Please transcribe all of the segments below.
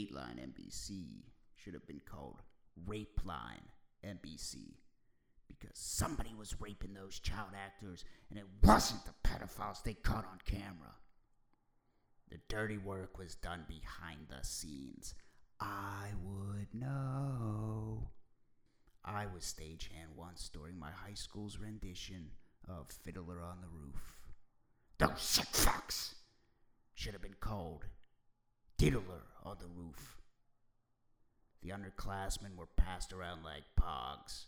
Dateline NBC should have been called Rapeline NBC because somebody was raping those child actors and it wasn't the pedophiles they caught on camera. The dirty work was done behind the scenes. I would know. I was stagehand once during my high school's rendition of Fiddler on the Roof. Those sick fucks should have been called Diddler the Roof. The underclassmen were passed around like pogs.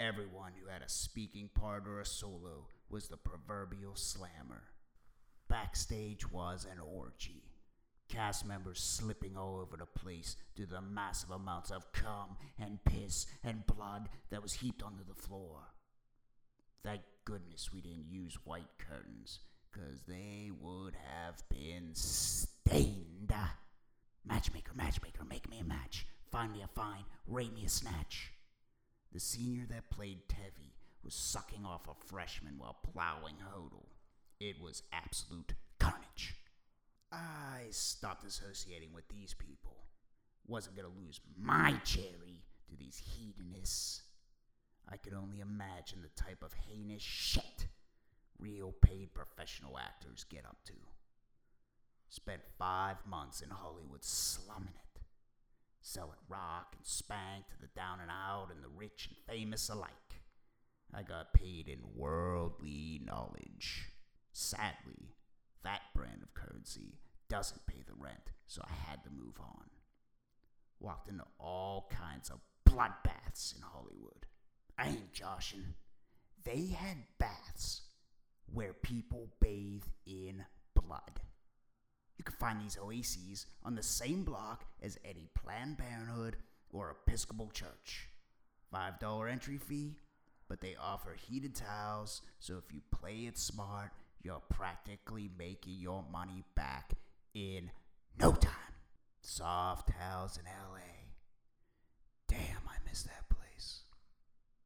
Everyone who had a speaking part or a solo was the proverbial slammer. Backstage was an orgy. Cast members slipping all over the place due to the massive amounts of cum and piss and blood that was heaped onto the floor. Thank goodness we didn't use white curtains, 'cause they would have been. Find me a fine, rate me a snatch. The senior that played Tevye was sucking off a freshman while plowing Hodel. It was absolute carnage. I stopped associating with these people. Wasn't gonna lose my cherry to these hedonists. I could only imagine the type of heinous shit real paid professional actors get up to. Spent five months in Hollywood slumming it, selling rock and spank to the down and out and the rich and famous alike. I got paid in worldly knowledge. Sadly, that brand of currency doesn't pay the rent, so I had to move on. Walked into all kinds of bloodbaths in Hollywood. I ain't joshing. They had baths where people bathe in blood. You can find these oases on the same block as any Planned Parenthood or Episcopal church. $5 entry fee, but they offer heated towels, so if you play it smart, you're practically making your money back in no time. Soft towels in LA. Damn, I miss that